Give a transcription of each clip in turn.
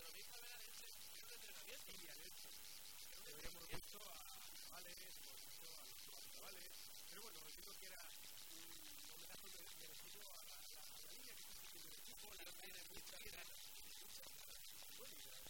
atraviesa de la 10 y al 8. Creo que habíamos visto a Vales, por ejemplo, a los Pero bueno, recuerdo que era un homenaje merecido a la, a que está el equipo, la de la izquierda. Bueno,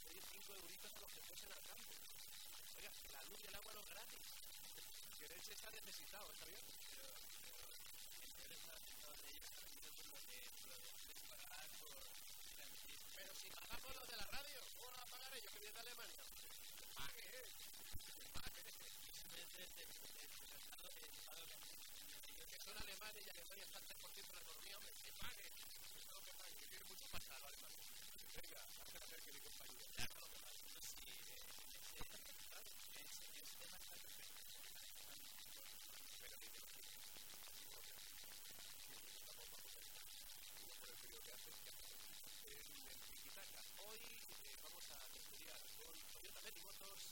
pedir 5 euritos a los que fuesen al campo. Oiga, la luz y agua no gratis. Que de hecho está necesitado, ¿está bien? Pero, pero de ellos lo de, pagar por Pero si pagamos los de la radio, ¿cómo a pagar ellos que vienen de Alemania? Que pague, eh. Que son alemanes y Alemania está 3% de la economía, hombre, que pague. Que que tiene mucho pasado. Venga, hoy eh, vamos a estudiar con Toyota Motors.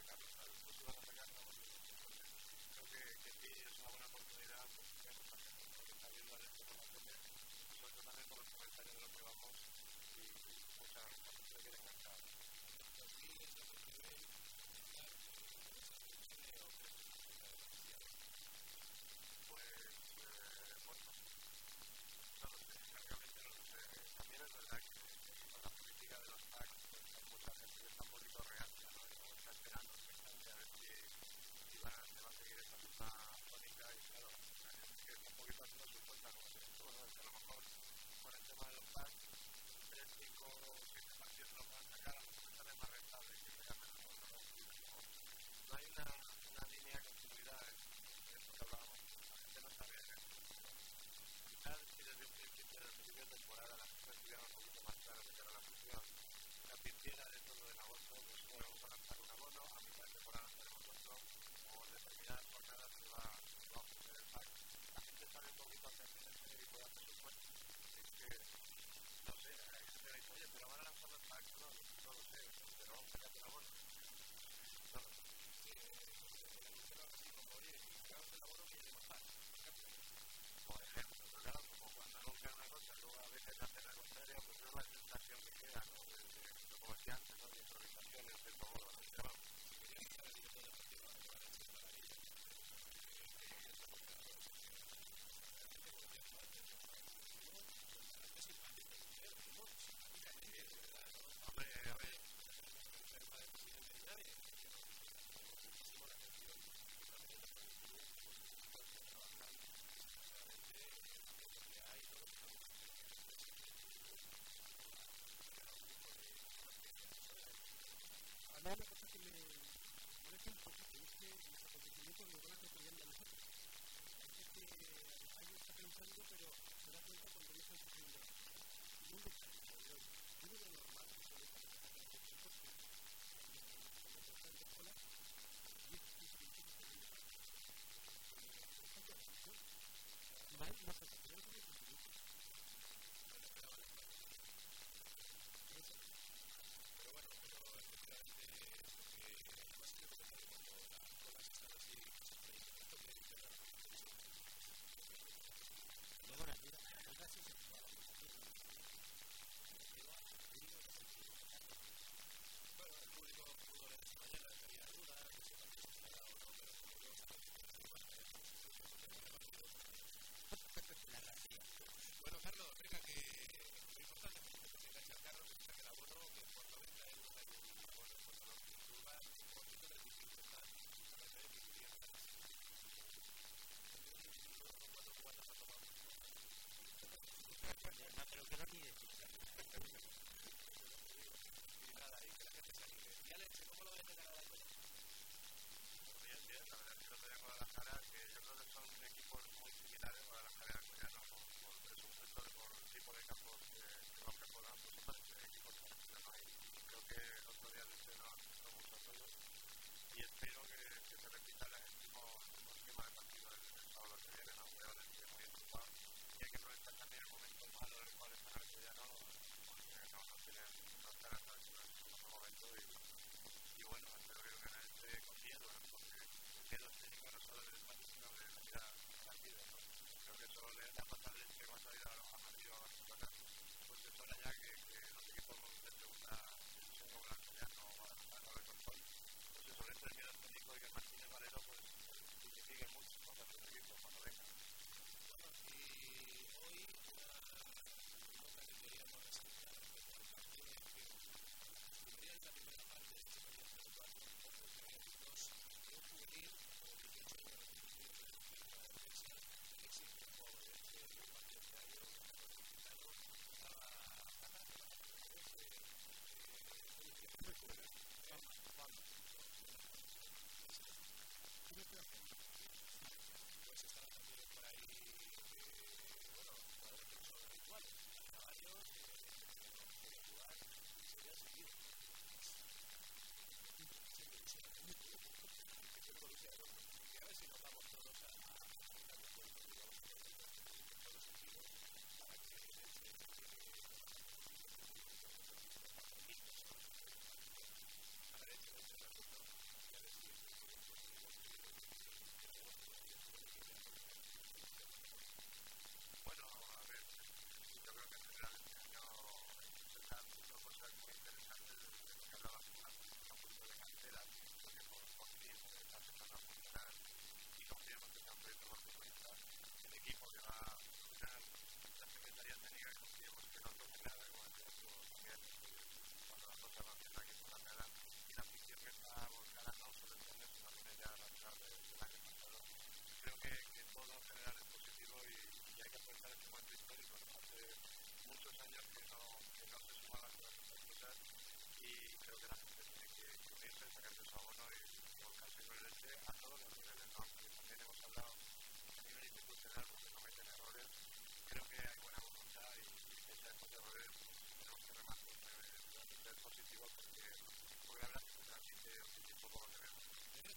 de la vamos a Creo que, sí es una buena oportunidad pues, lo que está viendo en este sobre todo también por los comentarios de los que vamos y muchas personas que quieren cantar. themselves labor viene más Por ejemplo, claro, como cuando anuncian una cosa, luego a veces hacen la contraria, pues es la sensación que queda, ¿no? Como decía antes, ¿no? De improvisaciones, de todo, lo de trabajo. cuenta cuando el normal.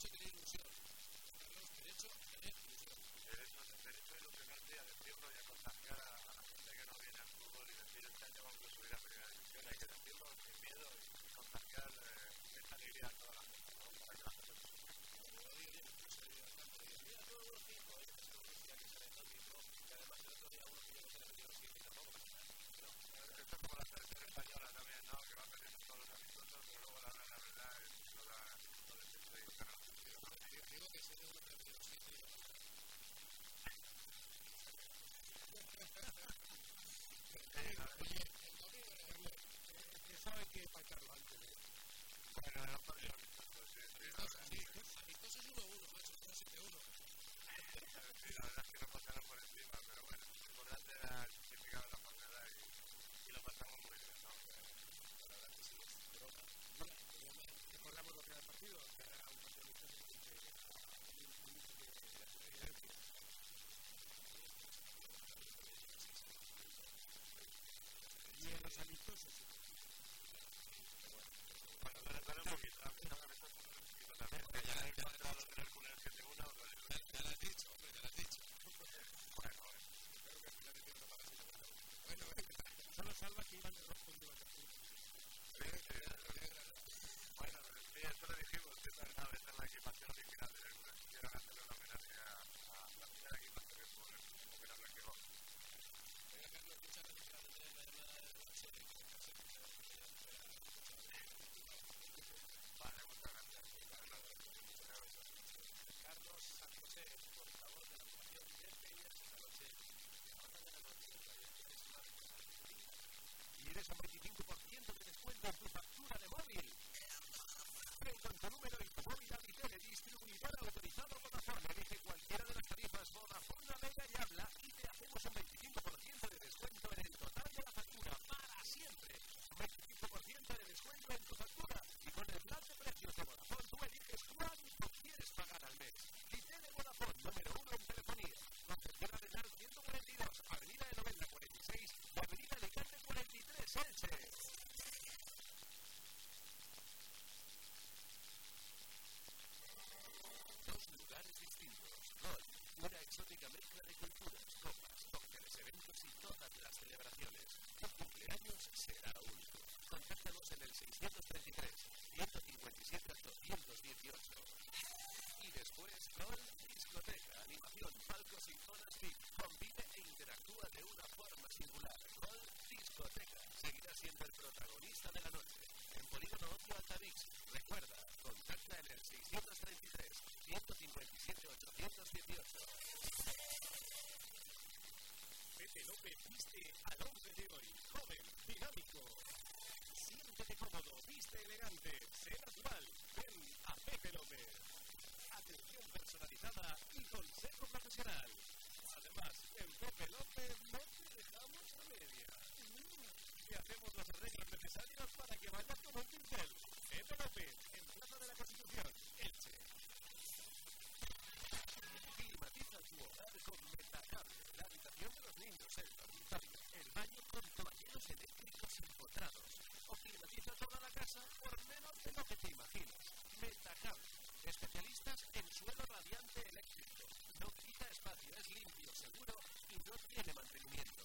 chicken noodle chili. que antes. Bueno, no podría sí, sí. A mis cosas 1-1, la verdad es que no pasaron por encima, pero bueno, lo importante era el significado de la jornada y, y lo pasamos muy bien, pero bueno, recordamos lo que era el partido, que era un partido muy Y en los amistosos, un poquito. A un poquito la. Ya he tener o Ya dicho, hombre, ya lo has dicho. Bueno. Creo que. Bueno, bueno. Solo salva que iban de rojo y iban de azul. de su factura de móvil. Frente con tu número y tu móvil Amitele, distribuidor autorizado Vodafone. Elige cualquiera de las tarifas Vodafone, Mega y Habla y te hacemos un 25% de descuento en el total de la factura para siempre. Un 25% de descuento en tu factura y con el plan de precios de Vodafone tú eliges cuánto quieres pagar al mes. Vitele Vodafone, número uno en telefonía. Concesión Arenal 142, Avenida de Novena 46 y Avenida Alicante 43 Elche. Outfit convive e interactúa de una forma singular con Discoteca. Seguirá siendo el protagonista de la noche. En Polígono 8 Altavix. Recuerda, contacta en el 633 157 818. Pepe López viste al 11 de hoy. Joven, dinámico. Siéntete cómodo, viste elegante despelote no te dejamos a medias. Y hacemos las reglas necesarias para que vayas como un pincel. López, en Plaza de la Constitución, Elche. Climatiza tu hogar con Metacable, la habitación de los niños, el dormitorio, el baño con toalleros eléctricos empotrados. O climatiza toda la casa por menos de lo que te imaginas. Metacable, especialistas en suelo tiene mantenimiento.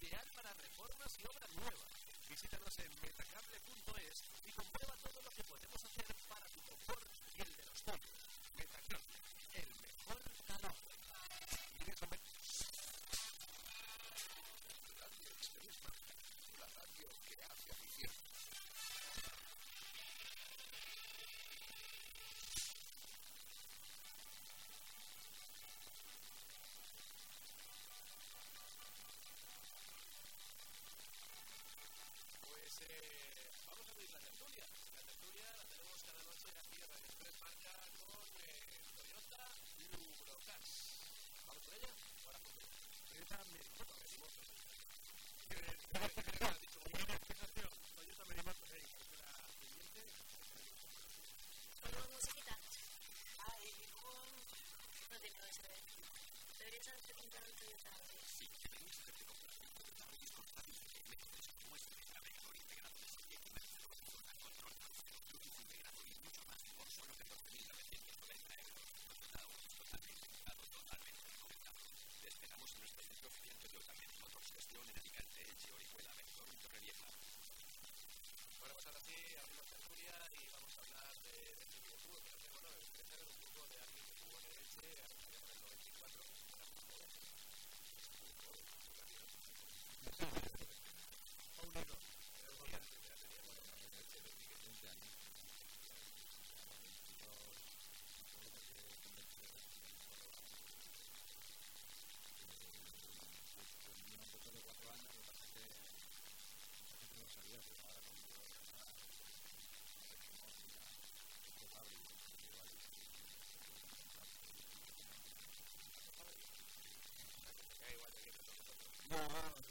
Ideal para reformas your love.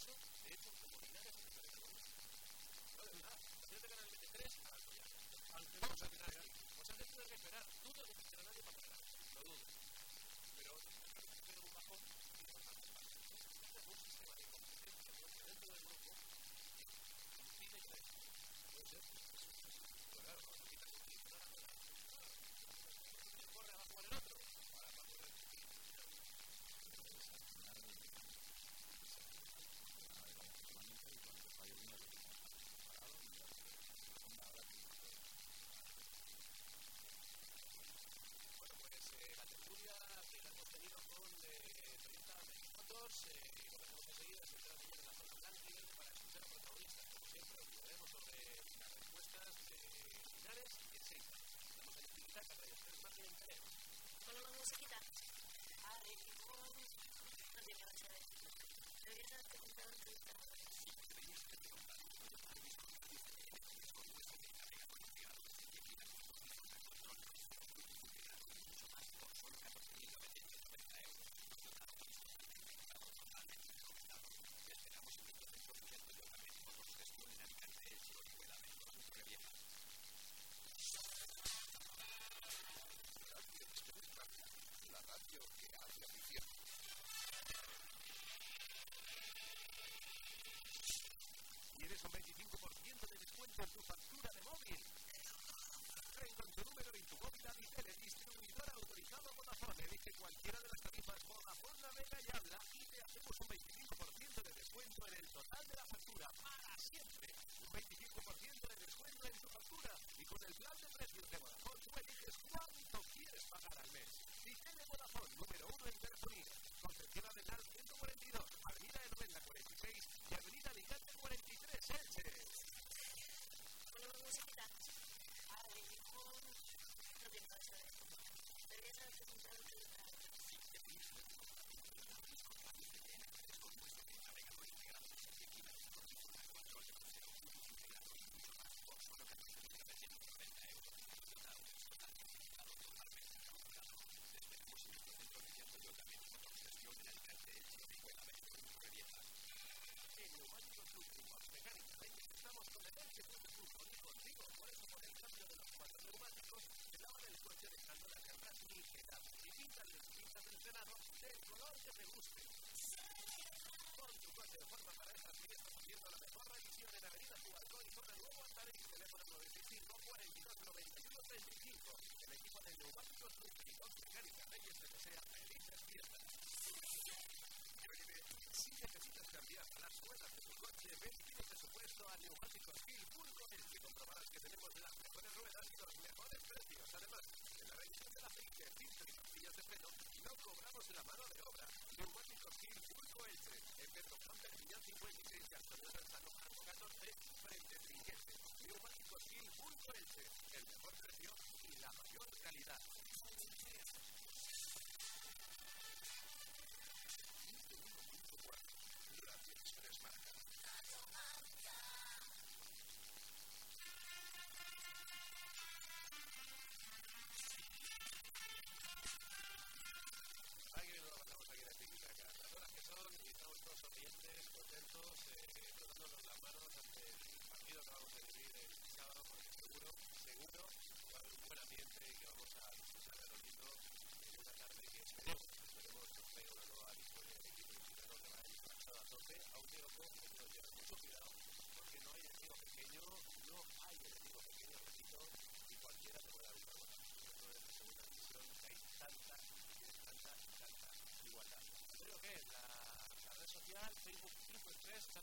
caso, de hecho, como Linares en el No, de verdad, desde Canal 23 a las Goya. Aunque no os habéis os han tenido que esperar. Dudo de que será nadie para ganar, lo dudo. Pero pero un bajón y un bajón. Es un sistema de competencia dentro del grupo que impide crecer. Puede ser. Claro,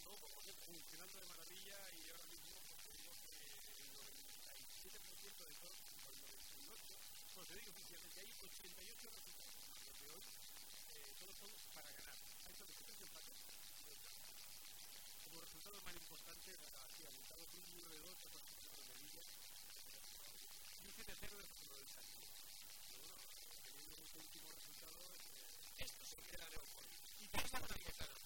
funcionando de maravilla y ahora mismo pues, tenemos el 97% de todos los 98, te digo oficialmente, hay 88 resultados de hoy, eh, todos son para ganar. Hay solo tres empates, como resultado más importante, aquí ha aumentado un 1 de 2 de de Villa y un 7 del futuro último resultado, eh, esto. Y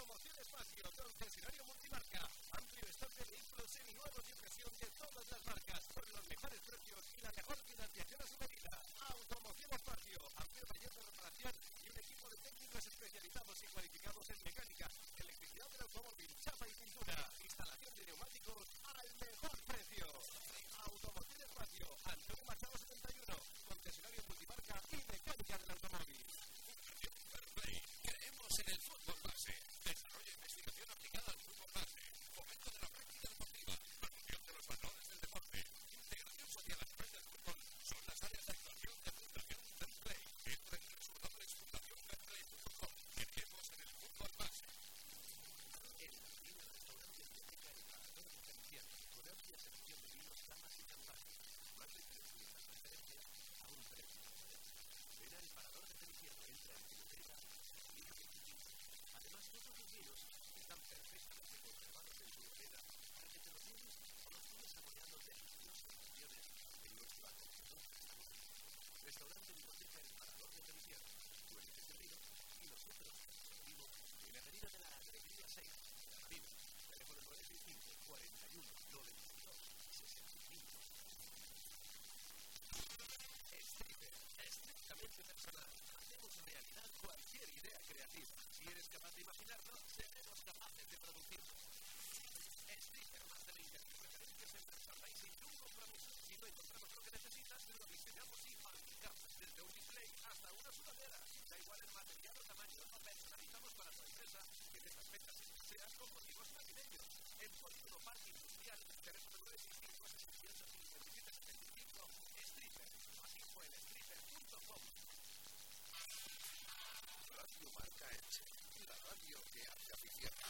promociones Fazio con concesionario multimarca, amplio stock de vehículos y ocasión de todas las marcas, con los mejores precios y la mejor financiación a su medida. Automociones Fazio, amplio taller de reparación y un equipo de técnicos especializados y cualificados en mecánica, electricidad del automóvil, chapa y pintura, instalación de neumáticos al mejor precio. Automociones Fazio, Antonio Machado 71, concesionario multimarca y mecánica de la eres capaz de imaginarlo, seremos capaces de producirlo. Streamer más de 20.000 referencias en persona y sin ningún compromiso. Si no encontramos lo que necesitas, lo diseñamos y fabricamos. Desde un display hasta una sudadera. Da igual el material o tamaño, lo personalizamos para tu empresa que en estas fechas sean con motivos navideños. En Polígono Parque Industrial, tenemos 965 67 radio que hace afición. a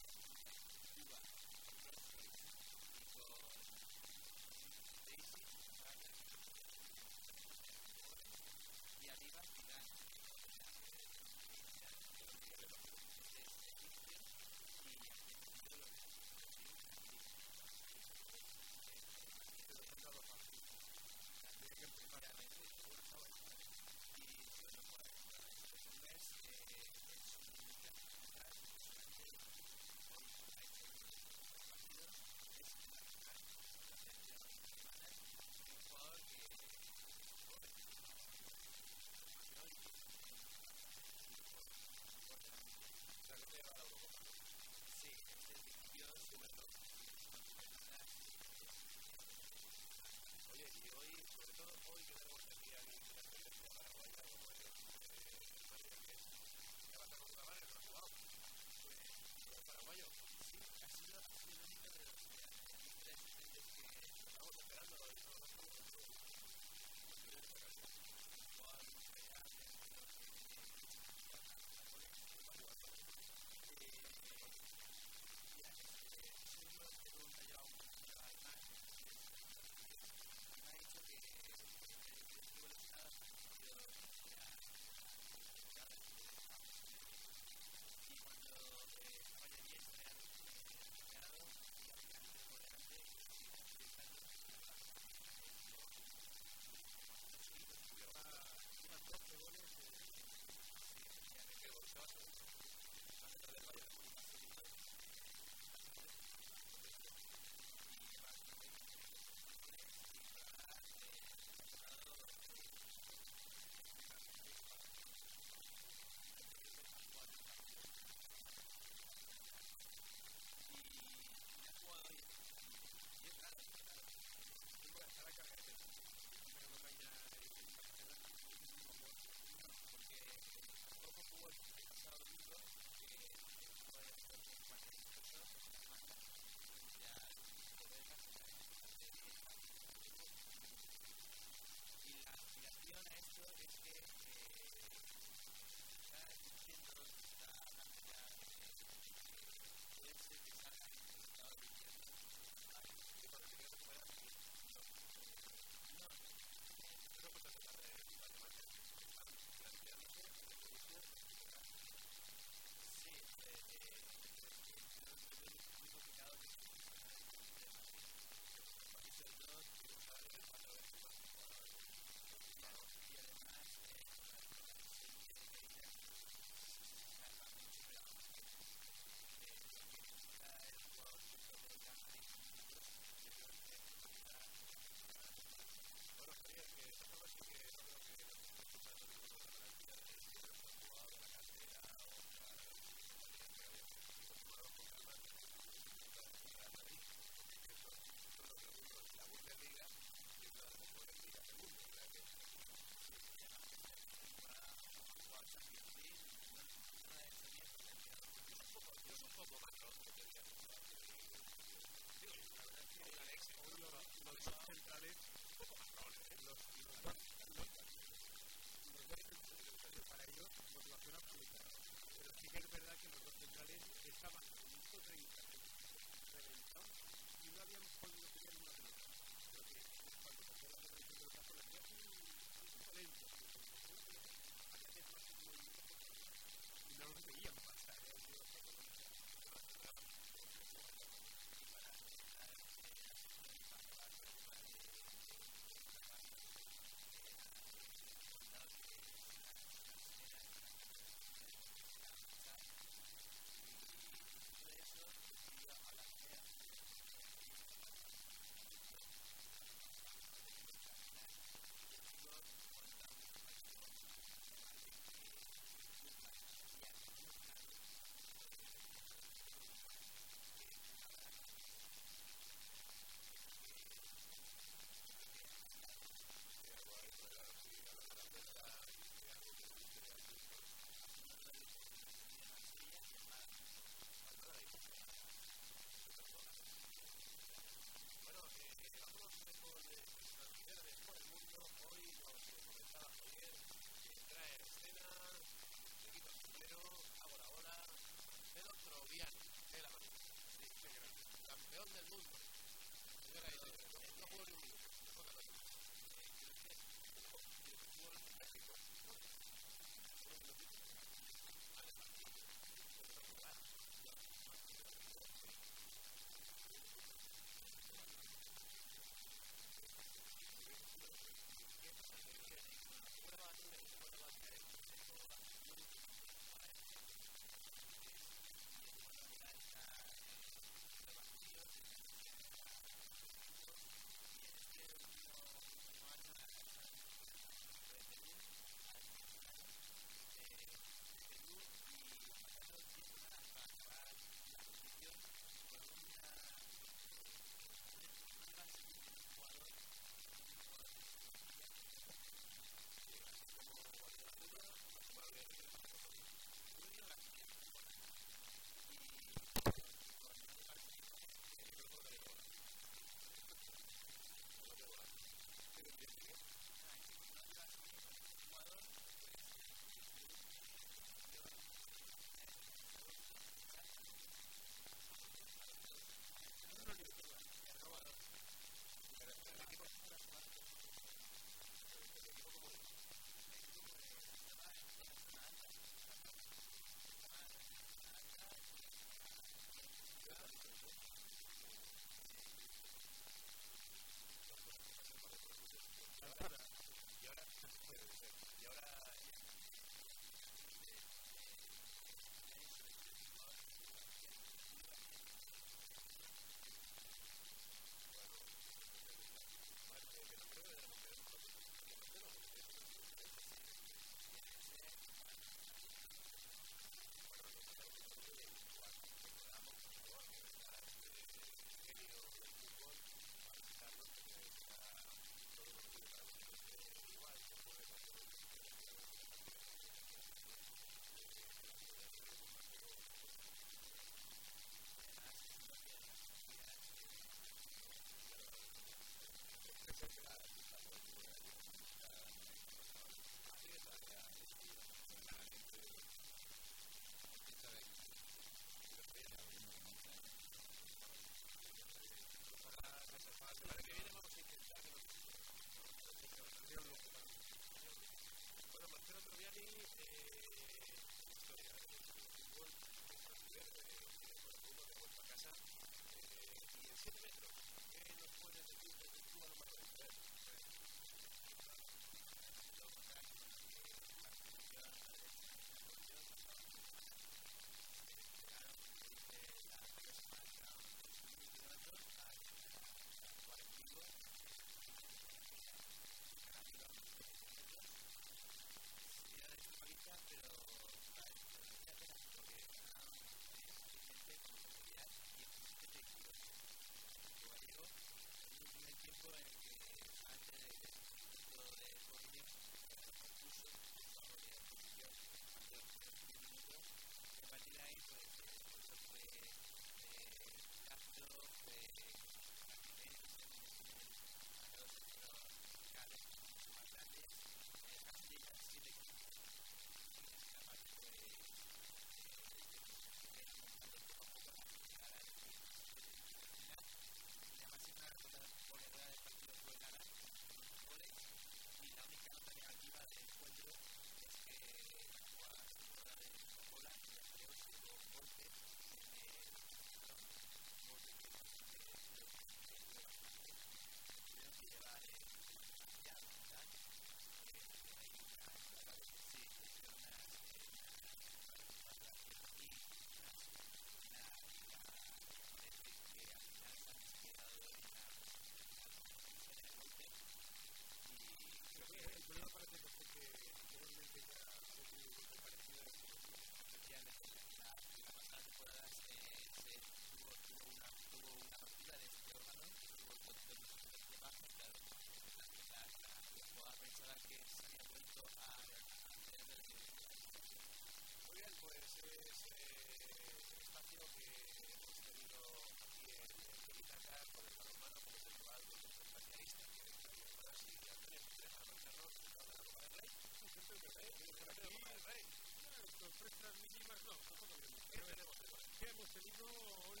hoy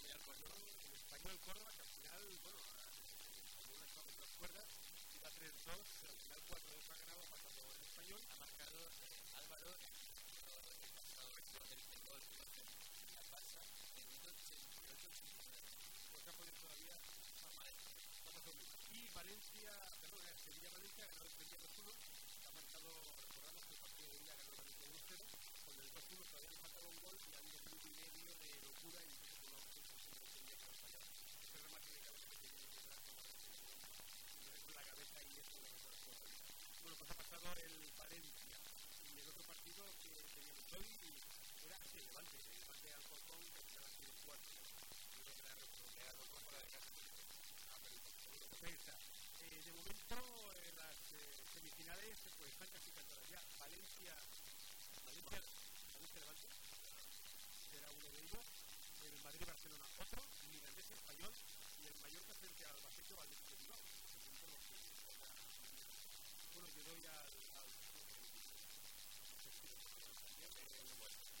el, español, el español Córdoba, que al final, bueno, como una estado las cuerdas, iba 3-2, al final 4-2 ha ganado, ha pasado el español. Ha marcado eh, Álvaro, el pasado el gol que hace la pasa, en el 88 Pues ha podido todavía y Valencia, perdón, Sevilla-Valencia ha ganado el Sevilla 2-1, ha marcado, recordamos que el partido de Villa ganó el Valencia 1-0, con el 2-1 todavía un gol y ha un minuto y medio de locura y no que ha pasado el Valencia y el otro partido que el Levante, el que al 4. Creo que era de momento, eh, las eh, semifinales pues, están casi cantadas ya. De ellos. El Madrid-Barcelona otro, el Mirandés español y el Mallorca frente al Albacete o al de Bilbao. Bueno, yo doy al,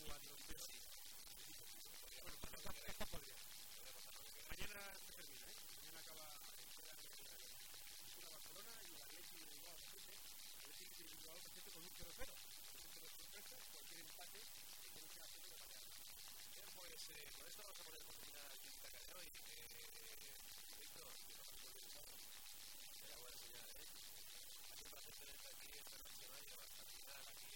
bueno, pues podría. Mañana se termina, ¿eh? Mañana acaba Barcelona y el Atlético de Bilbao Albacete, Atlético de Bilbao Albacete con un 0-0. Con un sorpresa, cualquier empate tiene que hacerlo de manera. Bien, pues eh, con esto vamos a poner por final el Quinta de hoy. Víctor, que nos hemos organizado. Será buena señal, ¿eh? Hace aquí esta noche, ¿no? Y hasta el final, aquí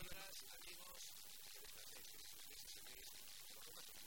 señoras, amigos, en esta meses y meses, por lo menos.